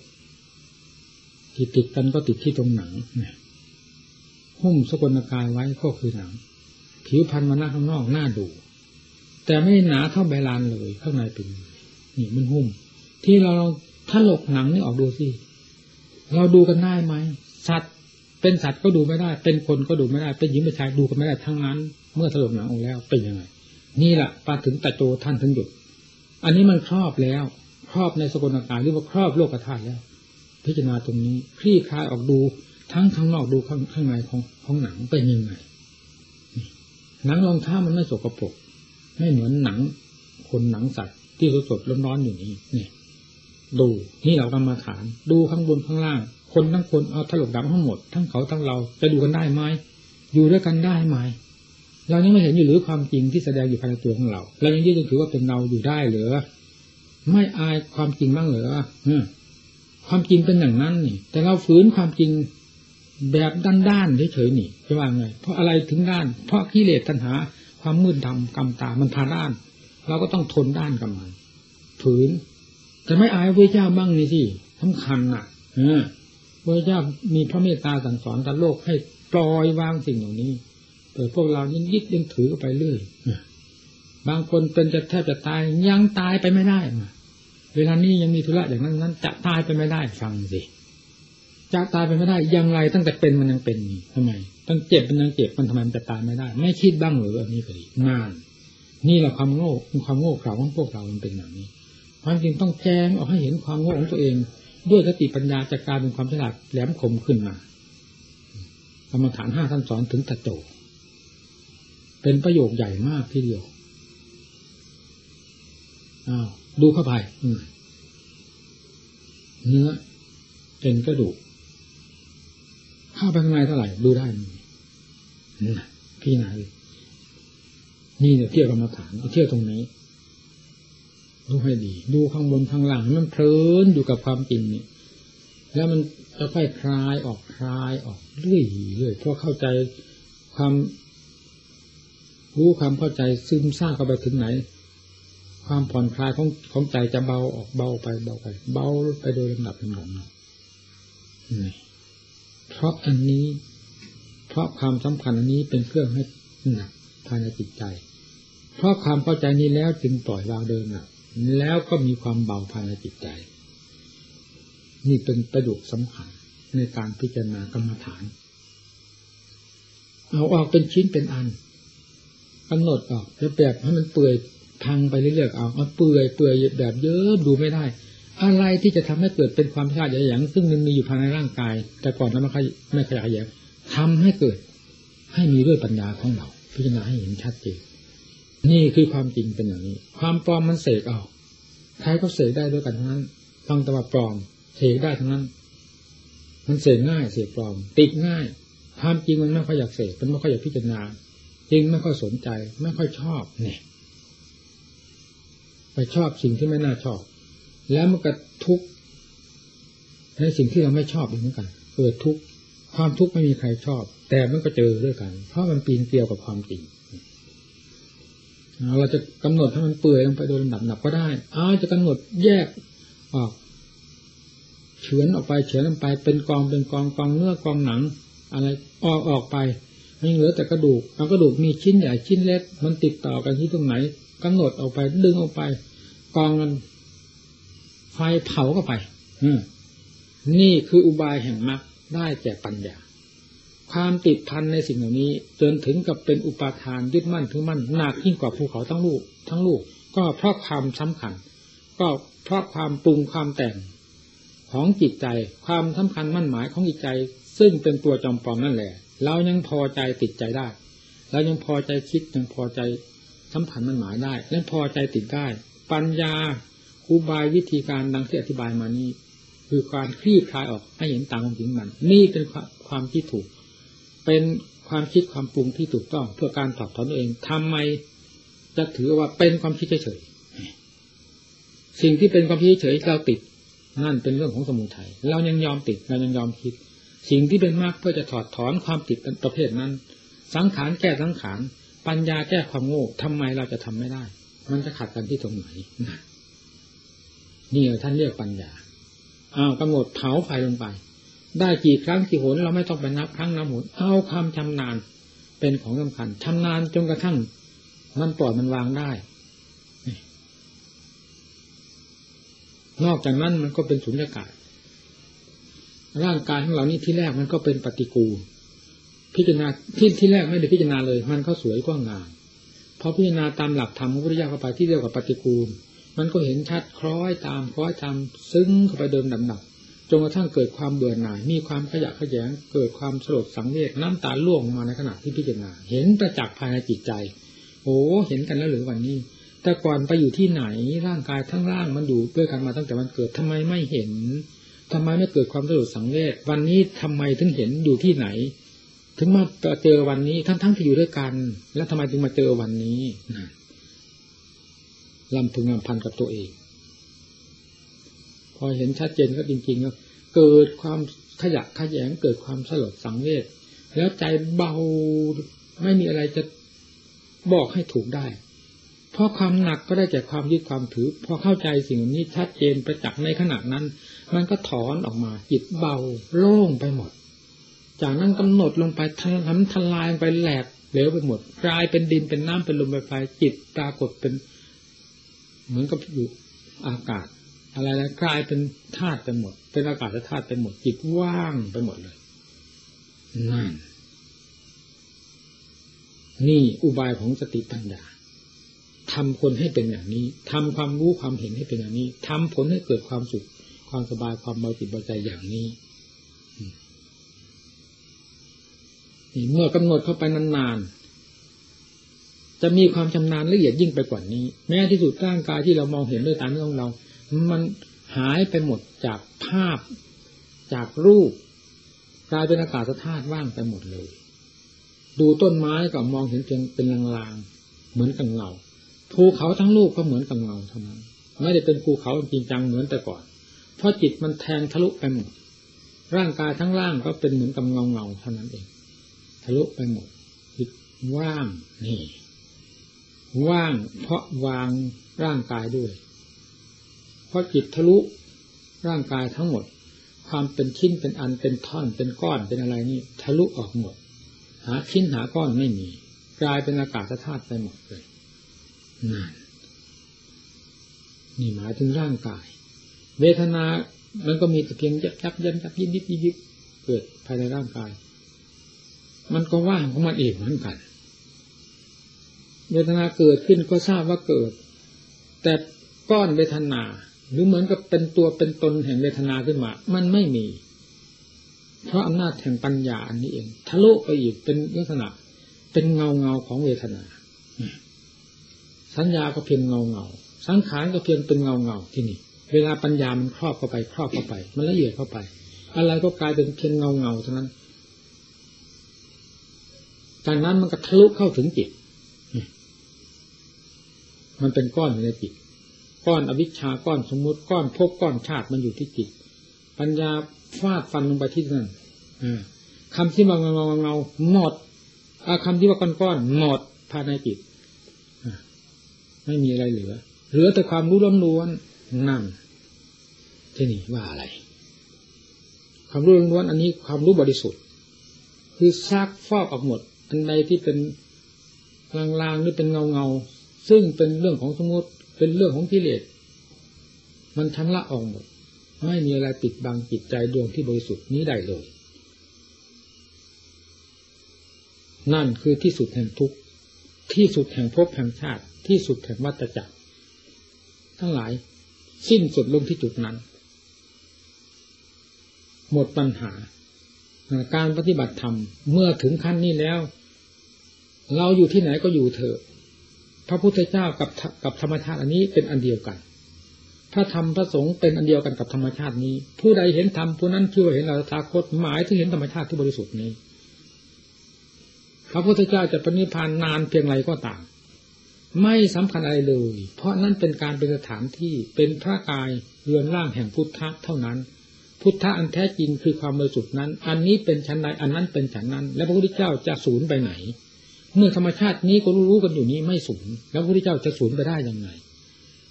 ที่ติดกันก็ติดที่ตรงหนังเนี่ย หุ้มสกลกายไว้ก็คือหนัง ผิวพันธุ์มาหน้าข้างนอกหน้าดู แต่ไม่หนาเท่าใบลานเลยข้างในเป็นนี่มันหุ้ม ที่เราถ้าหลกหนังนี่ออกดูสิเราดูกันได้ไหมสัตว์เป็นสัตว์ก็ดูไม่ได้ เป็นคนก็ดูไม่ได้ เป็นหญิงเป็นชายดูกันไม่ได้ทั้งนั้น เมื่อถลกหนังออกแล้วเป็นยังไง นี่แหละปาถึงตะโจท่านถึงหยุด อันนี้มันครอบแล้ว ครอบในสกลกายหรือว่าครอบโลกธาตุแล้ว พิจารณาตรงนี้คลี่คลายออกดู ทั้งข้างนอกดูข้างข้างในของของหนังเป็นยังไงหนังรองเท้ามันไม่สกปรกไม่เหมือนหนัง คนหนังสัตว์ที่สดๆร้อนๆอยู่นี้นี่ดูนี่เรากำมาฐาน ดูข้างบนข้างล่าง คนทั้งคนเอาถลกดำทั้งหมด ทั้งเขาทั้งเราจะดูกันได้ไหมอยู่ด้วยกันได้ไหมเรายังไม่เห็นอยู่หรือความจริงที่แสดงอยู่ภายในตัวของเราเรายังยืนถือว่าเป็นเราอยู่ได้หรือไม่อายความจริงบ้างเหรอความจริงเป็นอย่างนั้นนี่ แต่เราฝืนความจริง แบบด้านๆเฉยๆนี่จะว่าไง เพราะอะไรถึงด้าน เพราะกิเลสตัณหา ความมืดดำกำตามันพาด้าน เราก็ต้องทนด้านกับมันฝืนจะไม่อายพระเจ้าบ้างนี่สิสำคัญอะเออพระเจ้ามีพระเมตตาสั่งสอนต่โลกให้ปล่อยวางสิ่งเหล่านี้แต่พวกเรายิ่งยึดยังถือไปเรื่อยบางคนเป็นจะแทบจะตายยังตายไปไม่ได้เวลานี้ยังมีธุระอย่างนั้นนั้นจะตายไปไม่ได้ฟังสิ จะตายไปไม่ได้ยังไงตั้งแต่เป็นมันยังเป็นนี่ทำไมตั้งเจ็บมันยังเจ็บมันทำไมมันจะตายไม่ได้ ไม่คิดบ้างหรืออันนี้ก็ดีงาน นี่แหละความโง่ความโง่เขลาของพวกเรามันเป็นอย่างนี้ความจริงต้องแจ้งออกให้เห็นความโง่ของตัวเอง ด้วยสติปัญญาจากการเป็นความฉลาดแหลมคมขึ้นมากรรมฐานห้าท่านสอนถึงตะโจเป็นประโยคใหญ่มากทีเดียวอ้าวดูเข้าไปเนื้อเป็นกระดูก เข้าไปข้างในเท่าไหร่ดูได้พี่ไหนนี่เนี่ยเที่ยวกรรมฐานเอาเที่ยวตรงนี้ดูให้ดี ดูข้างบนข้างหลังมันเพลินอยู่กับความจริงนี่แล้วมันจะค่อยคลายออกคลายออกเรื่อยเรื่อยเพราะเข้าใจความรู้ความเข้าใจซึมซาบเข้าไปถึงไหน ความผ่อนคลายของของใจจะเบาออกเบาไปเบาไป เบาไปโดยลำดับลำดับนี่ เพราะอันนี้ เพราะความสำคัญอันนี้เป็นเครื่องให้หนักภายในจิตใจ เพราะความเข้าใจนี้แล้วจึงปล่อยวางเดิมหนักแล้วก็มีความเบาภายในจิตใจ นี่เป็นประโยชน์สำคัญในการพิจารณากรรมฐาน เอาออกเป็นชิ้นเป็นอันกำหนดออกจะแบบให้มันเปื่อยพังไปเรื่อยๆเอามันเปื่อยเปื่อยแบบเยอะดูไม่ได้ อะไรที่จะทำให้เกิดเป็นความชาติอย่างซึ่งมันมีอยู่ภายในร่างกาย แต่ก่อนนั้นไม่ไม่ขยายแยงทำให้เกิด ให้มีด้วยปัญญาของเรา พิจารณาให้เห็นชัดเจนนี่คือความจริงเป็นอย่างนี้ ความปลอมมันเสกออกใครก็เสกได้ด้วยกันทั้งนั้นฟังแต่ว่าปลอมเสกได้ทั้งนั้น มันเสกง่ายเสกปลอม ติดง่าย ความจริงมันไม่ค่อยอยากเสกมันไม่ค่อยอยากพิจารณาจริงไม่ค่อยสนใจ ไม่ค่อยชอบเนี่ยไปชอบสิ่งที่ไม่น่าชอบ แล้วมันก็ทุกข์ในสิ่งที่เราไม่ชอบเหมือนกันเกิดทุกข์ความทุกข์ไม่มีใครชอบ แต่มันก็เจอด้วยกัน เพราะมันปีนเกลียวกับความจริงเราจะกำหนดให้มันเปื่อยลงไปโดยลำดับหนับก็ได้อาจะกำหนดแยกออกเฉือนออกไปเฉือนลงไป เป็นกองเป็นกองกองเนื้อกองหนัง อะไรออกออกไปไม่เหลือแต่กระดูกเอากระดูกมีชิ้นใหญ่ชิ้นเล็กมันติดต่อกันที่ตรงไหนกำหนดออกไปดึงออกไป กองกัน ไฟเผาเข้าไป อืนี่คืออุบายแห่งมรรคได้แก่ปัญญา ความติดพันในสิ่งเหล่านี้ จนถึงกับเป็นอุปาทานยึดมั่นถือมั่นหนักยิ่งกว่าภูเขาทั้งลูก ทั้งลูก ก็เพราะความสำคัญ ก็เพราะความปรุงความแต่งของจิตใจ ความสำคัญมั่นหมายของจิตใจ ซึ่งเป็นตัวจอมปลอมนั่นแหละ เรายังพอใจติดใจได้เรายังพอใจคิดยังพอใจสัมผัสมั่นหมายได้และพอใจติดได้ ปัญญา อุบายวิธีการดังที่อธิบายมานี้ คือการคลี่คลายออกให้เห็นตามความจริงมัน นี่เป็นความที่ถูก เป็นความคิดความปรุงที่ถูกต้อง เพื่อการตอบถอนตัวเองทำไมจะถือว่าเป็นความคิดเฉยๆสิ่งที่เป็นความคิดเฉยเราติด นั่นเป็นเรื่องของสมุทัยเรายังยอมติดเรายังยอมคิด สิ่งที่เป็นมากเพื่อจะถอดถอนความติดประเภทนั้น สังขารแก้สังขารปัญญาแก้ความโง่ทำไมเราจะทำไม่ได้ มันจะขัดกันที่ตรงไหนนี่ นี่ท่านเรียกปัญญาเอากำหนดเผาไฟลงไป ได้กี่ครั้งกี่หนเราไม่ต้องไปนับครั้งนับหนเอาความชำนาญเป็นของสำคัญชำนาญจนกระทั่งมันปล่อยมันวางได้ นอกจากนั้นมันก็เป็นสุญญากาศ ร่างกายของเรานี่ที่แรกมันก็เป็นปฏิกูล พิจารณาที่ที่แรกไม่ได้พิจารณาเลย มันก็สวยกว้างงามพอพิจารณาตามหลักธรรมของพุทธเจ้าเข้าไปที่เรียกว่าปฏิกูล มันก็เห็นชัดคล้อยตามคล้อยตามซึ้งเข้าไปเดินดำดับจนกระทั่งเกิดความเบื่อหน่าย มีความขยะขยงเกิดความสลดสังเวชน้ำตาล่วงมาในขณะที่พิจารณา เห็นประจักษ์ภายในจิตใจ โอ้เห็นกันแล้วหรือวันนี้ แต่ก่อนไปอยู่ที่ไหนร่างกายทั้งร่างมันอยู่ด้วยกันมาตั้งแต่วันเกิดทำไมไม่เห็นทำไมไม่เกิดความสลดสังเวชวันนี้ทำไมถึงเห็นอยู่ที่ไหน ถึงมาเจอวันนี้ทั้งทั้งที่อยู่ด้วยกัน แล้วทำไมถึงมาเจอวันนี้ ลำพึงลำพันกับตัวเอง พอเห็นชัดเจนก็จริงๆแล้วเกิดความขยะขยงเกิดความสลดสังเวชแล้วใจเบาไม่มีอะไรจะบอกให้ถูกได้ เพราะความหนักก็ได้แก่ความยึดความถือ พอเข้าใจสิ่งนี้ชัดเจนประจักษ์ในขณะนั้น มันก็ถอนออกมาจิตเบาโล่งไปหมด จากนั้นกำหนดลงไปทำทลายไปแหลกเหลวไปหมด กลายเป็นดินเป็นน้ำเป็นลมเป็นไฟจิตปรากฏเป็น เหมือนกับอยู่อากาศ อะไรแล้วกลายเป็นธาตุไปหมด เป็นอากาศธาตุไปหมดจิตว่างไปหมดเลยนั่นนี่อุบายของสติปัญญาทำคนให้เป็นอย่างนี้ทำความรู้ความเห็นให้เป็นอย่างนี้ทำผลให้เกิดความสุข ความสบายความเบาจิตเบาใจอย่างนี้นี่เมื่อกำหนดเข้าไปนานๆ จะมีความชำนาญละเอียดยิ่งไปกว่านี้ แม้ที่สุดร่างกายที่เรามองเห็นด้วยตาเนื้อของเรา มันหายไปหมดจากภาพ จากรูปกลายเป็นอากาศธาตุว่างไปหมดเลย ดูต้นไม้ก็มองเห็นเพียงเป็นลางๆเหมือนกับเงาภูเขาทั้งลูกก็เหมือนกับเงาเท่านั้นไม่ได้เป็นภูเขาจริงจังเหมือนแต่ก่อน เพราะจิตมันแทงทะลุไปหมด ร่างกายทั้งล่างก็เป็นเหมือนกับเงาเงาเท่านั้นเอง ทะลุไปหมดจิตว่างนี่ ว่างเพราะวางร่างกายด้วย เพราะจิตทะลุร่างกายทั้งหมด ความเป็นชิ้นเป็นอันเป็นท่อนเป็นก้อนเป็นอะไรนี่ ทะลุออกหมด หาชิ้นหาก้อนไม่มี กลายเป็นอากาศธาตุไปหมดเลยนั่นนี่หมายถึงร่างกาย เวทนา มันก็มีแต่เพียงยับยันยับยิบยิบยิบเกิดภายในร่างกาย มันก็ว่างของมันเองเหมือนกัน เวทนาเกิดขึ้นก็ทราบว่าเกิด แต่ก้อนเวทนา หรือเหมือนกับเป็นตัวเป็นตนแห่งเวทนาขึ้นมา มันไม่มี เพราะอำนาจแห่งปัญญาอันนี้เอง ทะลุไปอีกเป็นลักษณะ เป็นเงาเงาของเวทนา สัญญาก็เพียงเงาเงาสังขารก็เพียงเป็นเงาเงาที่นี่ เวลาปัญญามันครอบเข้าไป ครอบเข้าไป มันละเอียดเข้าไป อะไรก็กลายเป็นเพียงเงาเงาเท่านั้นจากนั้นมันก็ทะลุเข้าถึงจิต มันเป็นก้อนอยู่ในจิต ก้อนอวิชชาก้อนสมมุติก้อนภพก้อนชาติมันอยู่ที่จิต ปัญญาฟาดฟันลงไปที่นั่นคำที่ว่าเงาเงาเงาหมดคำที่ว่าก้อนก้อนหมดภายในจิตไม่มีอะไรเหลือ เหลือแต่ความรู้ล้วนนั่นที่นี่ว่าอะไร ความรู้ล้วนอันนี้ความรู้บริสุทธิ์ คือซักฟอกออกหมด อันใดที่เป็นลางๆหรือเป็นเงาๆ ซึ่งเป็นเรื่องของสมมติเป็นเรื่องของกิเลสมันชำระออกหมด ไม่มีอะไรปิดบังจิตใจดวงที่บริสุทธิ์นี้ได้เลย นั่นคือที่สุดแห่งทุกข์ที่สุดแห่งภพแห่งชาติ ที่สุดแห่งวัฏจักร ทั้งหลายสิ้นสุดลงที่จุดนั้น หมดปัญหา การปฏิบัติธรรม เมื่อถึงขั้นนี้แล้ว เราอยู่ที่ไหนก็อยู่เถอะ พระพุทธเจ้ากับกับธรรมชาติอันนี้เป็นอันเดียวกันพระธรรมพระสงฆ์เป็นอันเดียวกันกับธรรมชาตินี้ ผู้ใดเห็นธรรมผู้นั้นชื่อเห็นเราตาคตหมายถึงเห็นธรรมชาติที่บริสุทธิ์นี้ พระพุทธเจ้าจะปณิพานนานเพียงไรก็ตาม ไม่สำคัญอะไรเลย เพราะนั่นเป็นการเป็นสถานที่เป็นพระกายเรือนร่างแห่งพุทธะเท่านั้น พุทธะอันแท้จริงคือความบริสุทธิ์นั้น อันนี้เป็นชั้นใดอันนั้นเป็นชั้นนั้น และพระพุทธเจ้าจะสูญไปไหน เมื่อธรรมชาตินี้ก็รู้กันอยู่นี้ไม่สูญแล้วพระพุทธเจ้าจะสูญไปได้ยังไง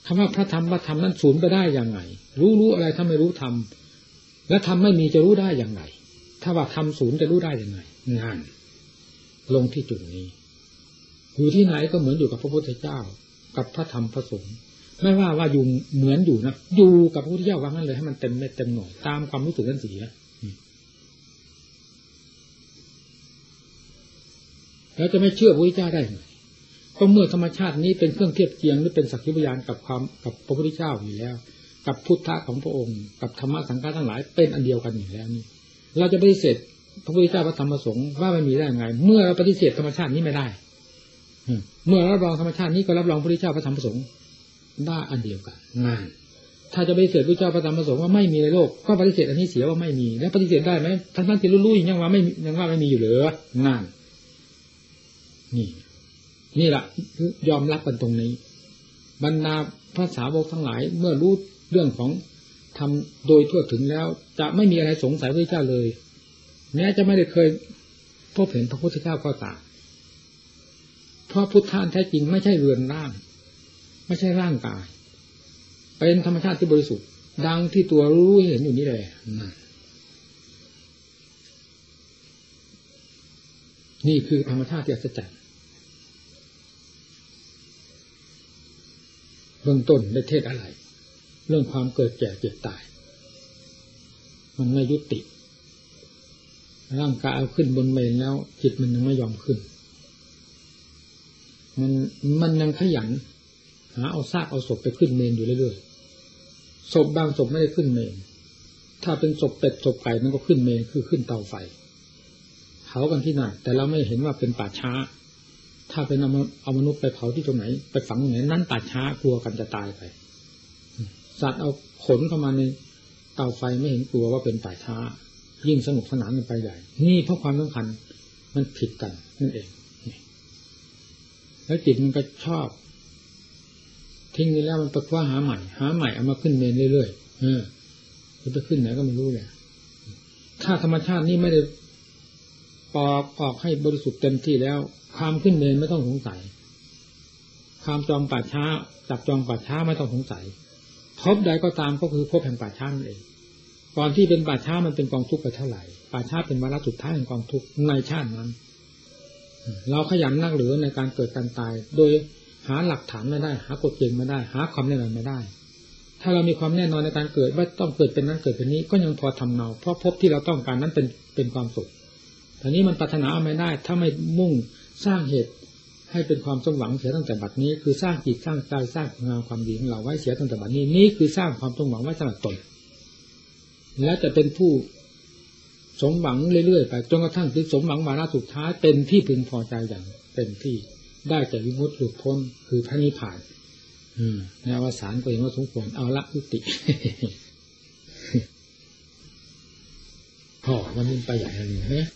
คำว่าพระธรรมพระธรรมนั้นสูญไปได้ยังไง รู้รู้อะไรถ้าไม่รู้ธรรมและธรรมไม่มีจะรู้ได้อย่างไร ถ้าว่าธรรมสูญจะรู้ได้ยังไงงานลงที่จุดนี้ อยู่ที่ไหนก็เหมือนอยู่กับพระพุทธเจ้า กับพระธรรมพระสงฆ์ไม่ว่าว่าอยู่เหมือนอยู่นะอยู่กับพระพุทธเจ้าว่างั้นเลยให้มันเต็มเม็ดเต็มหน่วยตามความรู้สึกนั้นเสีย แล้วจะไม่เชื่อพระพุทธเจ้าได้ไก็เมื่อธรรมชาตินี้เป็นเครื่องเทียบเทียงหรือเป็นสักขีพยานกับความกับพระพุทธเจ้าอยู่แล้ว กับพุทธะของพระองค์ กับธรรมะสังฆาทั้งหลายเป็นอันเดียวกันอยู่แล้วนี่เราจะปฏิเสธพระพุทธเจ้าพระธรรมพระสงฆ์ว่าไม่มีได้ยังไง เมื่อเราปฏิเสธธรรมชาตินี้ไม่ได้เมื่อรับรองธรรมชาตินี้ก็รับรองพระพุทธเจ้าพระธรรมพระสงฆ์ได้อันเดียวกันงานถ้าจะปฏิเสธพระเจ้าพระธรรมพระสงฆ์ว่าไม่มีในโลกก็ปฏิเสธอันนี้เสียว่าไม่มี แล้วปฏิเสธได้ไหมท่านท่านที่รู้ๆยังว่าไม่ยังว่าไม่มีอยู่เหลืองาน นี่ นี่แหละยอมรับกันตรงนี้ บรรดาพระสาวกทั้งหลาย เมื่อรู้เรื่องของทำโดยทั่วถึงแล้ว จะไม่มีอะไรสงสัยพระเจ้าเลย แม้จะไม่ได้เคยพบเห็นพระพุทธเจ้าก็ตามเพราะพุทธานแท้จริงไม่ใช่เรือนร่าง ไม่ใช่ร่างกาย เป็นธรรมชาติที่บริสุทธิ์ ดังที่ตัวรู้เห็นอยู่นี่เลยนี่คือธรรมชาติที่อัศจรรย์ เบื้องต้นในเทศอะไร เรื่องความเกิดแก่เจ็บตาย มันไม่ยุติ ร่างกายเอาขึ้นบนเมนแล้ว จิตมันยังไม่ยอมขึ้น มันมันยังขยัน หาเอาซากเอาศพไปขึ้นเมนอยู่เรื่อยๆศพบางศพไม่ได้ขึ้นเมน ถ้าเป็นศพเป็ดศพไก่มันก็ขึ้นเมนคือขึ้นเตาไฟเผากันที่นั่นแต่เราไม่เห็นว่าเป็นป่าช้า ถ้าเป็นเอาเอามนุษย์ไปเผาที่ตรงไหน ไปฝังตรงไหนนั้นป่าช้ากลัวกันจะตายไปสัตว์เอาขนเข้ามาในเตาไฟไม่เห็นกลัวว่าเป็นป่าช้า ยิ่งสนุกสนานกันไปใหญ่ นี่เพราะความสำคัญมันผิดกันนั่นเองแล้วจิตมันก็ชอบ ทิ้งนี้แล้วมันไปคว้าหาใหม่ หาใหม่เอามาขึ้นเมนเรื่อยๆเออจะไปขึ้นไหนก็ไม่รู้เนี่ยถ้าธรรมชาตินี่ไม่ได้ปอกออกให้บริสุทธิ์เต็มที่แล้ว ความขึ้นเมนไม่ต้องสงสัย ความจองป่าช้า จับจองป่าช้าไม่ต้องสงสัยพบใดก็ตามก็คือพบแห่งป่าช้านั่นเองก่อนที่เป็นป่าช้ามันเป็นกองทุกข์ไปเท่าไหร่ป่าช้าเป็นวาระสุดท้ายแห่งกองทุกข์ในชาตินั้น เราขยันนักหรือในการเกิดการตาย โดยหาหลักฐานไม่ได้ หากฎเกณฑ์ไม่ได้ หาความแน่นอนไม่ได้ ถ้าเรามีความแน่นอนในการเกิดว่าต้องเกิดเป็นนั้นเกิดเป็นนี้ก็ยังพอทำเนาเพราะพบที่เราต้องการนั้นเป็นเป็นความสุขแต่นี้มันปรารถนาไม่ได้ ถ้าไม่มุ่ง สร้างเหตุให้เป็นความสมหวังเสียตั้งแต่บัดนี้ คือสร้างจิตสร้างใจสร้างงานความดีของเราไว้เสียตั้งแต่บัดนี้นี่คือสร้างความสมหวังไว้สำหรับตนและจะเป็นผู้สมหวังเรื่อยๆไปจนกระทั่งถึงสมหวังวาระสุดท้ายเป็นที่พึงพอใจอย่างเต็มที่ได้แต่วิมุตติหลุดพ้นคือพระนิพพาน อืมในอวสานก็เห็นว่าสมควรเอาละยุติพ่อมันไปใหญ่เลยเนี่ย